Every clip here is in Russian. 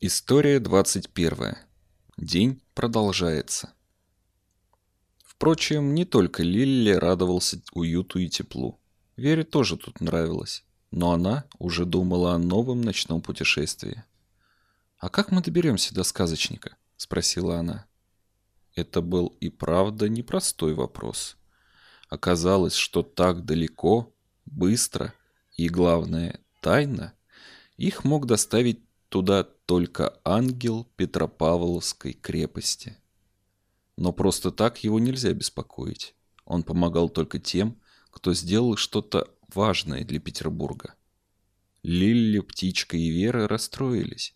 История 21. День продолжается. Впрочем, не только Лилли радовался уюту и теплу. Вере тоже тут нравилось, но она уже думала о новом ночном путешествии. «А как мы доберемся до сказочника?» – спросила она. Это был и правда непростой вопрос. Оказалось, что так далеко, быстро и, главное, тайно их мог доставить туда только ангел Петропавловской крепости. Но просто так его нельзя беспокоить. Он помогал только тем, кто сделал что-то важное для Петербурга. Лилли, Птичка и Вера расстроились,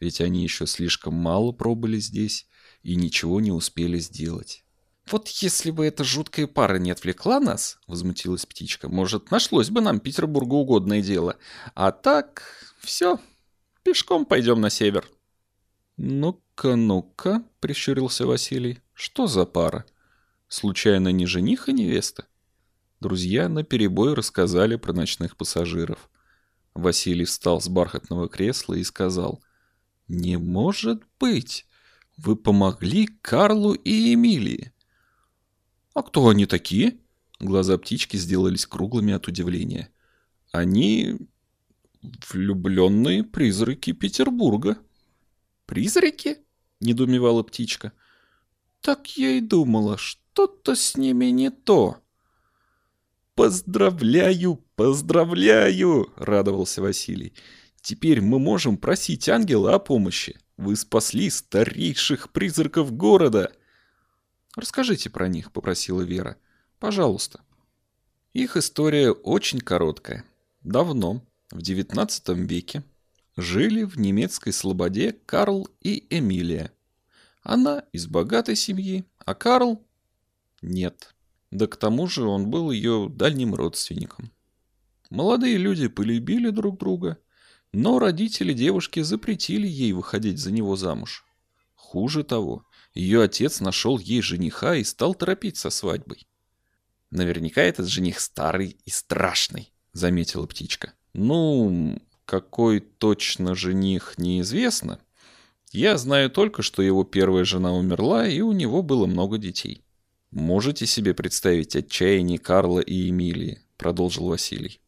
ведь они еще слишком мало пробыли здесь и ничего не успели сделать. «Вот если бы эта жуткая пара не отвлекла нас, — возмутилась птичка, — может, нашлось бы нам Петербургу угодное дело. А так, все, пешком пойдем на север». «Ну-ка, ну-ка, — прищурился Василий, — что за пара? Случайно не жених и невеста?» Друзья наперебой рассказали про ночных пассажиров. Василий встал с бархатного кресла и сказал, «Не может быть! Вы помогли Карлу и Эмилии!» «А кто они такие?» Глаза птички сделались круглыми от удивления. «Они влюбленные призраки Петербурга». «Призраки?» — недоумевала птичка. «Так я и думала, что-то с ними не то». «Поздравляю, поздравляю!» — радовался Василий. «Теперь мы можем просить ангела о помощи. Вы спасли старейших призраков города!» «Расскажите про них», — попросила Вера. «Пожалуйста». Их история очень короткая. Давно, в XIX веке, жили в немецкой слободе Карл и Эмилия. Она из богатой семьи, а Карл – нет. Да к тому же он был ее дальним родственником. Молодые люди полюбили друг друга, но родители девушки запретили ей выходить за него замуж. Хуже того, ее отец нашел ей жениха и стал торопить со свадьбой. «Наверняка этот жених старый и страшный», — заметила птичка. «Ну, какой точно жених, неизвестно. Я знаю только, что его первая жена умерла, и у него было много детей». «Можете себе представить отчаяние Карла и Эмилии?» — продолжил Василий.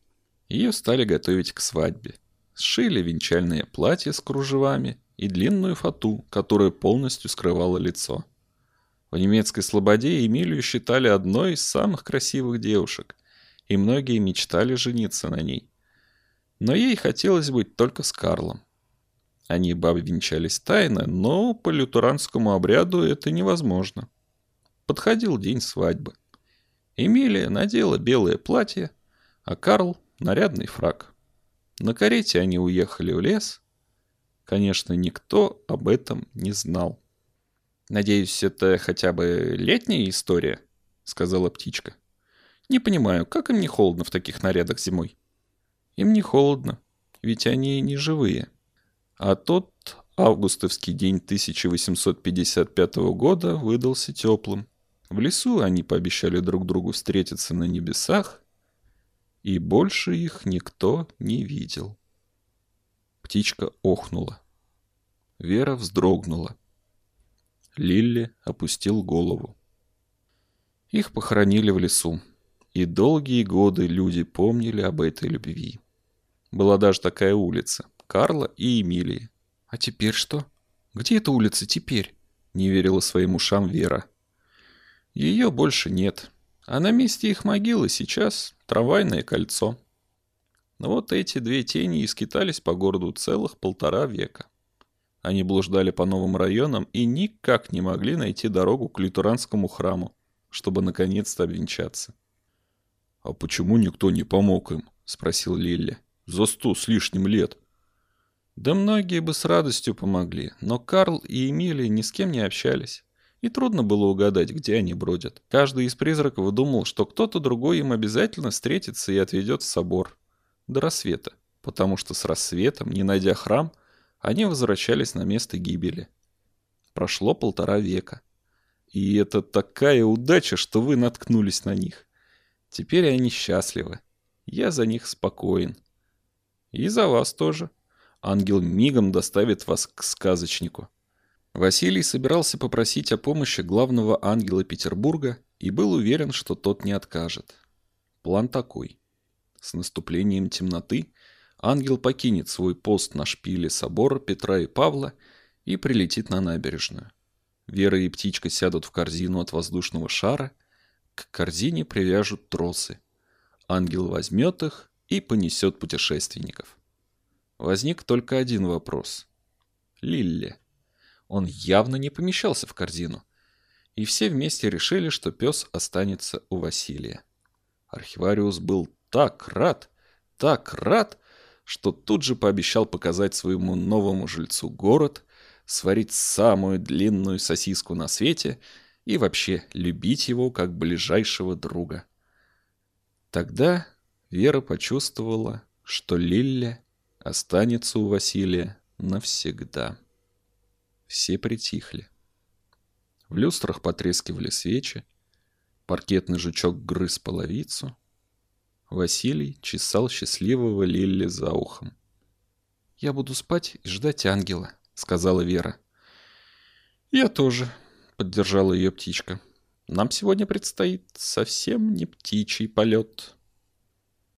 Ее стали готовить к свадьбе. Сшили венчальное платье с кружевами и длинную фату, которая полностью скрывала лицо. В немецкой слободе Эмилию считали одной из самых красивых девушек, и многие мечтали жениться на ней. Но ей хотелось быть только с Карлом. Они бабы венчались тайно, но по лютуранскому обряду это невозможно. Подходил день свадьбы. Эмилия надела белое платье, а Карл — нарядный фраг. На карете они уехали в лес. Конечно, никто об этом не знал. «Надеюсь, это хотя бы летняя история?» — сказала птичка. «Не понимаю, как им не холодно в таких нарядах зимой?» Им не холодно, ведь они не живые. А тот августовский день 1855 года выдался теплым. В лесу они пообещали друг другу встретиться на небесах, и больше их никто не видел. Птичка охнула. Вера вздрогнула. Лилли опустил голову. Их похоронили в лесу, и долгие годы люди помнили об этой любви. Была даже такая улица. Карла и Эмилии. А теперь что? Где эта улица теперь? Не верила своим ушам Вера. Ее больше нет. А на месте их могилы сейчас трамвайное кольцо. Но вот эти две тени и скитались по городу целых полтора века. Они блуждали по новым районам и никак не могли найти дорогу к Литуранскому храму, чтобы наконец-то обвенчаться. «А почему никто не помог им?» — спросил Лилли за сто с лишним лет. Да многие бы с радостью помогли, но Карл и Эмилия ни с кем не общались. И трудно было угадать, где они бродят. Каждый из призраков думал, что кто-то другой им обязательно встретится и отведет в собор. До рассвета. Потому что с рассветом, не найдя храм, они возвращались на место гибели. Прошло полтора века. И это такая удача, что вы наткнулись на них. Теперь они счастливы. Я за них спокоен. И за вас тоже. Ангел мигом доставит вас к сказочнику. Василий собирался попросить о помощи главного ангела Петербурга и был уверен, что тот не откажет. План такой. С наступлением темноты ангел покинет свой пост на шпиле собора Петра и Павла и прилетит на набережную. Вера и птичка сядут в корзину от воздушного шара, к корзине привяжут тросы. Ангел возьмет их и понесет путешественников. Возник только один вопрос. Лилли. Он явно не помещался в корзину. И все вместе решили, что пес останется у Василия. Архивариус был так рад, так рад, что тут же пообещал показать своему новому жильцу город, сварить самую длинную сосиску на свете и вообще любить его как ближайшего друга. Тогда Вера почувствовала, что Лилля останется у Василия навсегда. Все притихли. В люстрах потрескивали свечи, паркетный жучок грыз половицу. Василий чесал счастливого Лилли за ухом. «Я буду спать и ждать ангела», — сказала Вера. «Я тоже», — поддержала ее птичка. «Нам сегодня предстоит совсем не птичий полет».